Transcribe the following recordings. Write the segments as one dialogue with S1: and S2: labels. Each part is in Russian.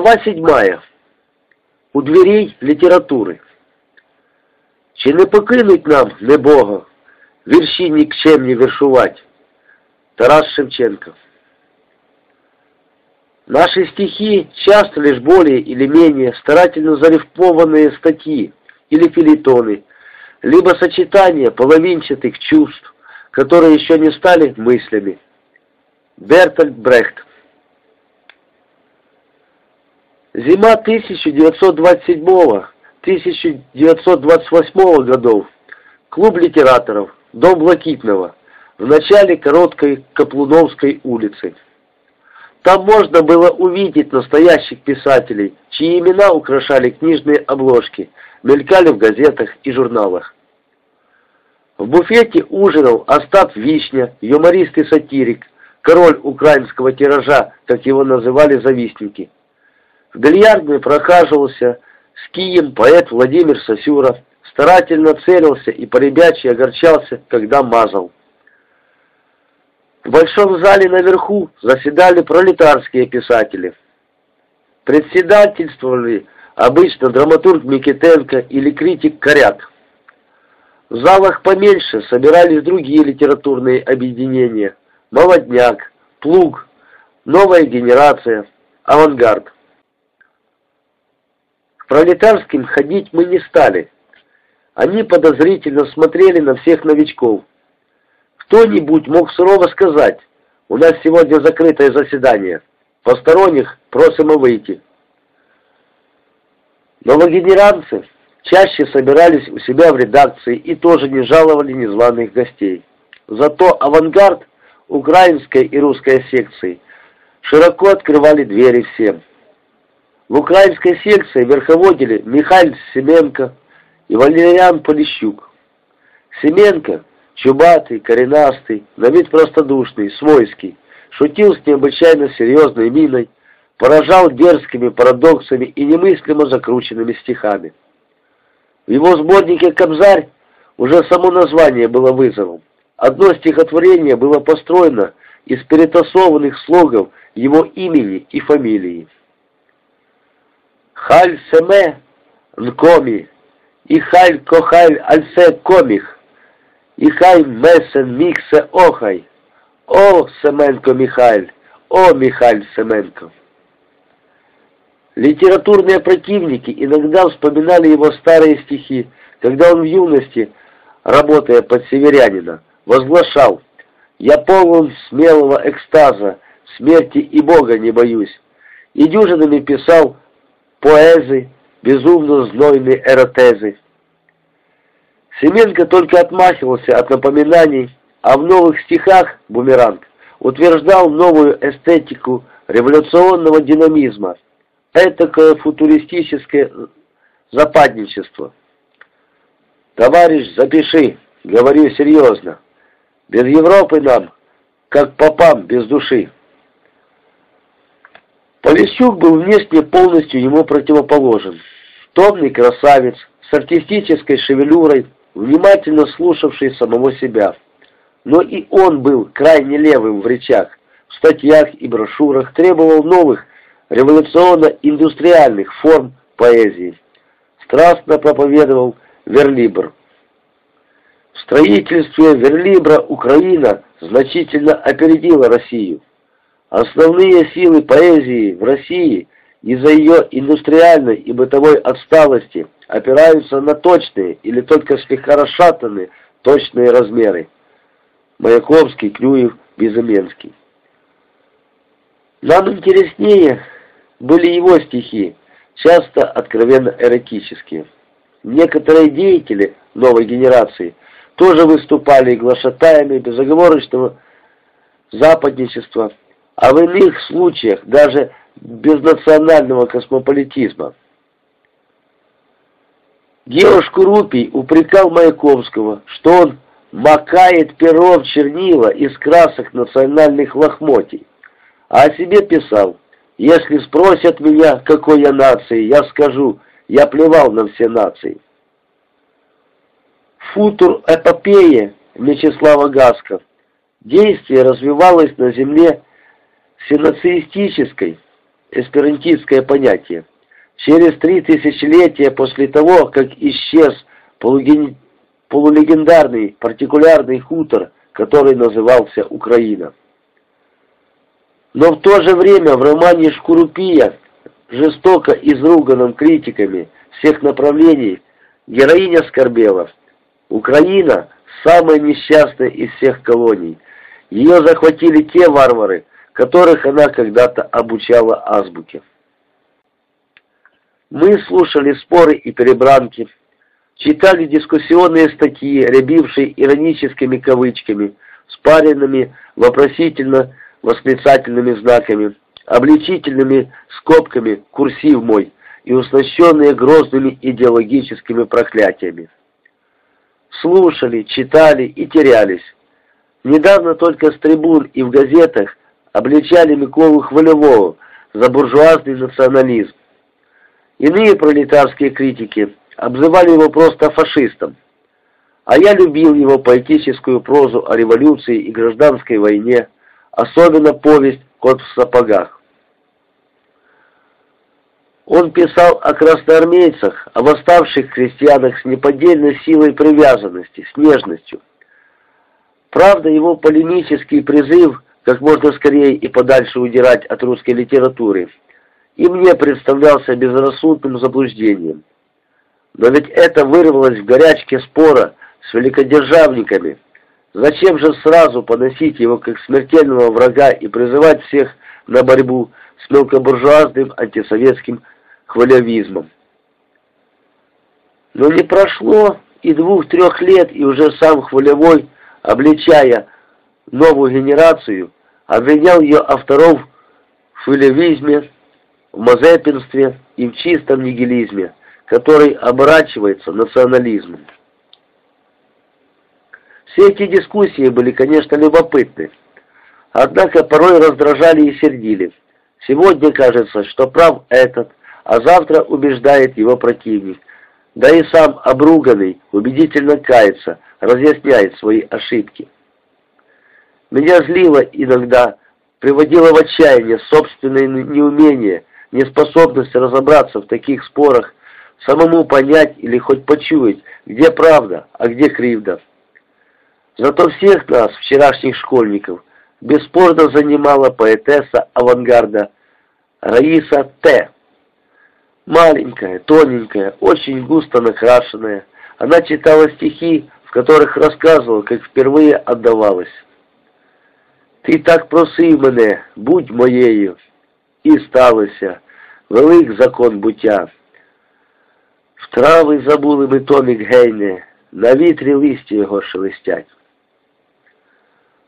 S1: Глава седьмая. У дверей літератури. Чи не покинуть нам, не Бога, вірші нікчемні вершувати? Тарас Шевченко. Наши стихи часто лишь более или менее старательно зарифмованные статьи или филитоны, либо сочетание половинчатых чувств, которые еще не стали мыслями. Бертольд Брехт Зима 1927-1928 годов. Клуб литераторов. Дом Блакитного. В начале короткой Каплуновской улицы. Там можно было увидеть настоящих писателей, чьи имена украшали книжные обложки, мелькали в газетах и журналах. В буфете ужинал Остап Вишня, юморист и сатирик, король украинского тиража, как его называли завистники. В бильярдной прохаживался с кием поэт Владимир Сосюров, старательно целился и поребячьи огорчался, когда мазал. В большом зале наверху заседали пролетарские писатели. Председательствовали обычно драматург Микитенко или критик Коряк. В залах поменьше собирались другие литературные объединения «Молодняк», «Плуг», «Новая генерация», «Авангард». Пролетарским ходить мы не стали. Они подозрительно смотрели на всех новичков. Кто-нибудь мог сурово сказать, у нас сегодня закрытое заседание, посторонних просим выйти. Новогенеранцы чаще собирались у себя в редакции и тоже не жаловали незваных гостей. Зато авангард украинской и русской секции широко открывали двери всем. В украинской секции верховодили Михаил Семенко и Валериан Полищук. Семенко, чубатый, коренастый, на вид простодушный, свойский, шутил с необычайно серьезной миной, поражал дерзкими парадоксами и немыслимо закрученными стихами. В его сборнике «Кобзарь» уже само название было вызовом. Одно стихотворение было построено из перетасованных слогов его имени и фамилии. Халь Семе Нкоми, и Халь Кохаль Альсе Комих, и Хай Месен Миксе Охай, О Семенко Михайль, О Михайль Семенко. Литературные противники иногда вспоминали его старые стихи, когда он в юности, работая под северянина, возглашал «Я полон смелого экстаза, смерти и Бога не боюсь», и дюжинами писал поэзы, безумно знойные эротезы. Семенко только отмахивался от напоминаний, а в новых стихах «Бумеранг» утверждал новую эстетику революционного динамизма, этакое футуристическое западничество. «Товарищ, запиши, говорю серьезно, без Европы нам, как попам без души». Полищук был внешне полностью ему противоположен. Томный красавец, с артистической шевелюрой, внимательно слушавший самого себя. Но и он был крайне левым в речах, в статьях и брошюрах, требовал новых революционно-индустриальных форм поэзии. Страстно проповедовал Верлибр. В строительстве Верлибра Украина значительно опередила Россию. Основные силы поэзии в России из-за ее индустриальной и бытовой отсталости опираются на точные или только слегка расшатанные точные размеры. Маяковский, Клюев, Безыменский. Нам интереснее были его стихи, часто откровенно эротические. Некоторые деятели новой генерации тоже выступали глашатаями безоговорочного западничества, а в иных случаях даже без национального космополитизма. Геош Курупий упрекал Маяковского, что он макает перо в чернила из красок национальных лохмотий, а о себе писал «Если спросят меня, какой я нации, я скажу, я плевал на все нации». Футур эпопея Мечислава Гаска. Действие развивалось на земле синациистической, эсперантистское понятие. Через три тысячелетия после того, как исчез полуген... полулегендарный партикулярный хутор, который назывался Украина. Но в то же время в романе «Шкурупия», жестоко изруганном критиками всех направлений, героиня скорбела. Украина – самая несчастная из всех колоний. Ее захватили те варвары, которых она когда-то обучала азбуке. Мы слушали споры и перебранки, читали дискуссионные статьи, рябившие ироническими кавычками, спаренными вопросительно восклицательными знаками, обличительными скобками «курсив мой» и уснащенные грозными идеологическими проклятиями. Слушали, читали и терялись. Недавно только с трибун и в газетах обличали Миколу Хвалевого за буржуазный национализм. Иные пролетарские критики обзывали его просто фашистом. А я любил его поэтическую прозу о революции и гражданской войне, особенно повесть «Кот в сапогах». Он писал о красноармейцах, о восставших крестьянах с неподдельной силой привязанности, с нежностью. Правда, его полемический призыв как можно скорее и подальше удирать от русской литературы, и мне представлялся безрассудным заблуждением. Но ведь это вырвалось в горячке спора с великодержавниками – Зачем же сразу поносить его как смертельного врага и призывать всех на борьбу с мелкобуржуазным антисоветским хвалявизмом? Но не прошло и двух-трех лет, и уже сам Хвалевой, обличая новую генерацию, обвинял ее авторов в хвалявизме, в мазепинстве и в чистом нигилизме, который оборачивается национализмом. Все эти дискуссии были, конечно, любопытны, однако порой раздражали и сердили. Сегодня кажется, что прав этот, а завтра убеждает его противник. Да и сам обруганный убедительно кается, разъясняет свои ошибки. Меня злило иногда, приводило в отчаяние собственное неумение, неспособность разобраться в таких спорах, самому понять или хоть почуять, где правда, а где кривда. Зато всех нас, вчерашних школьников, бесспорно занимала поэтесса авангарда Раиса Т. Маленькая, тоненькая, очень густо накрашенная, она читала стихи, в которых рассказывала, как впервые отдавалась. «Ти так просив мене, будь моєю, і сталося, велик закон буття. В трави забули ми томік гейне, на вітрі листі його шелестять».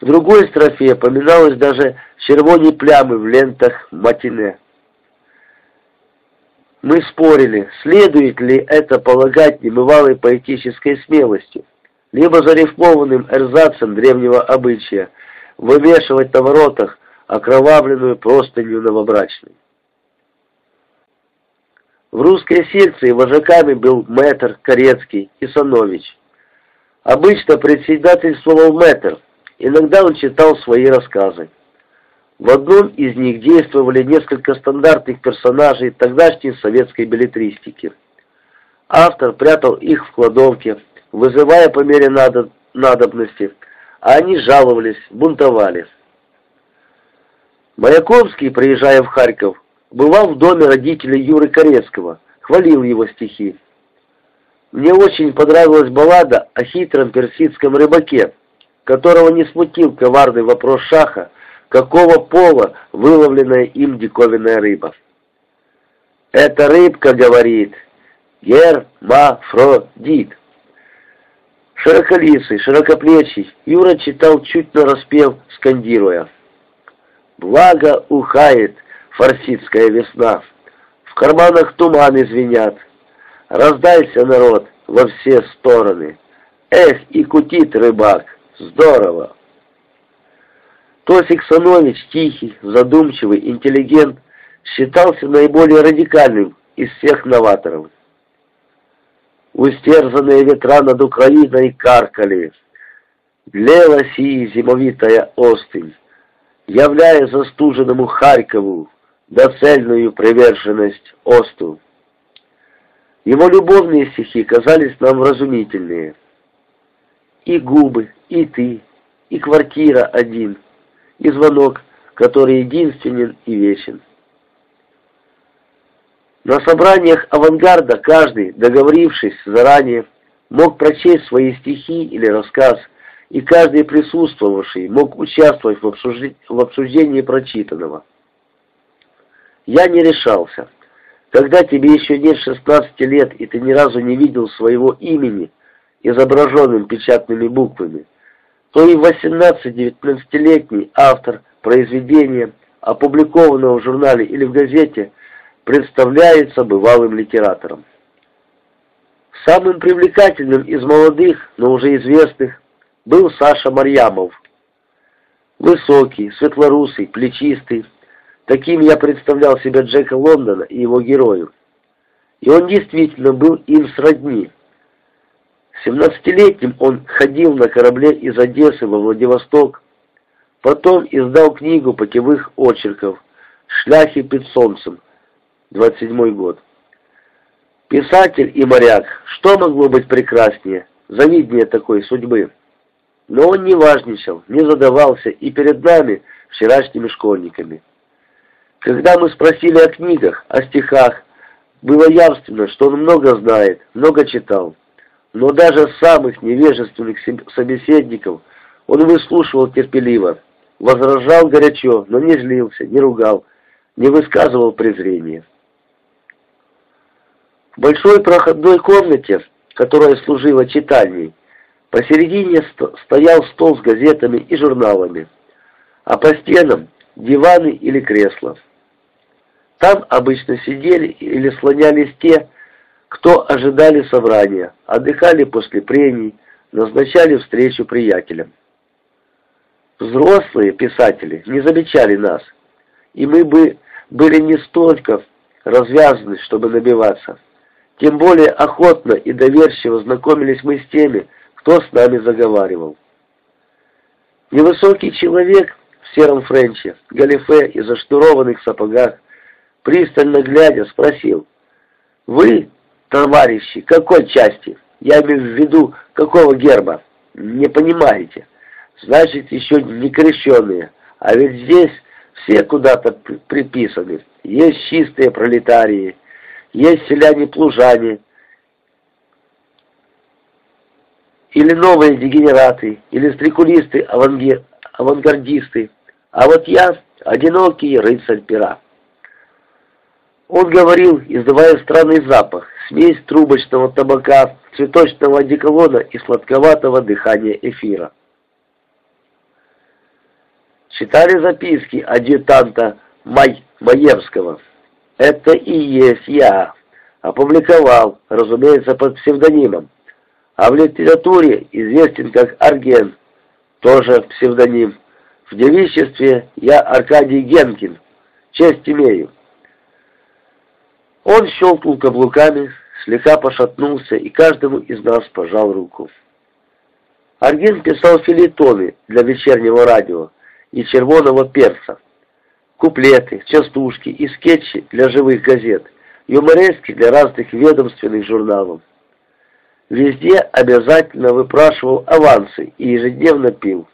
S1: В другой строфе поминалось даже червоні плямы в лентах матине. Мы спорили, следует ли это полагать немывалой поэтической смелостью, либо зарифмованным эрзацем древнего обычая вывешивать на воротах окровавленную простыню новобрачной. В русской секции вожаками был мэтр Корецкий и Санович. Обычно председательствовал мэтр, Иногда он читал свои рассказы. В одном из них действовали несколько стандартных персонажей тогдашней советской билетристики. Автор прятал их в кладовке, вызывая по мере надо... надобности, а они жаловались, бунтовали. Маяковский, приезжая в Харьков, бывал в доме родителей Юры Корецкого, хвалил его стихи. Мне очень понравилась баллада о хитром персидском рыбаке, которого не смутил коварный вопрос Шаха, какого пола выловленная им диковинная рыба. «Эта рыбка, — говорит, — гермафродит». Широколисый, широкоплечий, Юра читал чуть нараспев, скандируя. «Благо ухает фарсидская весна, в карманах туманы звенят, раздайся, народ, во все стороны, эх, и кутит рыбак, Здорово. Тосик Санович, тихий, задумчивый, интеллигент, считался наиболее радикальным из всех новаторов. Устерзанные ветра над Украиной каркали. Длела сии зимовитая остынь, являя застуженному Харькову да цельную приверженность Осту. Его любовные стихи казались нам вразумительнее. И губы, и ты, и квартира один, и звонок, который единственен и вечен. На собраниях авангарда каждый, договорившись заранее, мог прочесть свои стихи или рассказ, и каждый присутствовавший мог участвовать в обсуждении, в обсуждении прочитанного. Я не решался. Когда тебе еще нет 16 лет, и ты ни разу не видел своего имени, изображенным печатными буквами, то и 18-19-летний автор произведения, опубликованного в журнале или в газете, представляется бывалым литератором. Самым привлекательным из молодых, но уже известных, был Саша Марьямов. Высокий, светлорусый, плечистый. Таким я представлял себя Джека Лондона и его герою. И он действительно был им сродни. Семнадцатилетним он ходил на корабле из Одессы во Владивосток, потом издал книгу путевых очерков «Шляхи под солнцем», 27 год. Писатель и моряк, что могло быть прекраснее, завиднее такой судьбы? Но он не важничал, не задавался и перед нами, вчерашними школьниками. Когда мы спросили о книгах, о стихах, было явственно, что он много знает, много читал. Но даже самых невежественных собеседников он выслушивал терпеливо, возражал горячо, но не злился, не ругал, не высказывал презрения. В большой проходной комнате, которая служила читальней, посередине стоял стол с газетами и журналами, а по стенам диваны или кресла. Там обычно сидели или слонялись те, кто ожидали собрания, отдыхали после прений, назначали встречу приятелям. Взрослые писатели не замечали нас, и мы бы были не столько развязаны, чтобы набиваться. Тем более охотно и доверчиво знакомились мы с теми, кто с нами заговаривал. Невысокий человек в сером френче, галифе и заштурованных сапогах, пристально глядя, спросил, «Вы, товарищи, какой части? Я имею в виду, какого герба? Не понимаете? Значит, еще не крещенные, а ведь здесь все куда-то приписаны. Есть чистые пролетарии, есть селяне-плужане, или новые дегенераты, или стрекулисты-авангардисты, а вот я — одинокий рыцарь пера. Он говорил, издавая странный запах, смесь трубочного табака, цветочного одеколона и сладковатого дыхания эфира. Читали записки адъютанта Май Маевского. Это и есть я. Опубликовал, разумеется, под псевдонимом. А в литературе известен как Арген, тоже псевдоним. В девичестве я Аркадий Генкин. Честь имею. Он щелкнул каблуками, слегка пошатнулся и каждому из нас пожал руку. Арген писал филитоны для вечернего радио и червоного перца куплеты, частушки и скетчи для живых газет, юморески для разных ведомственных журналов. Везде обязательно выпрашивал авансы и ежедневно пил.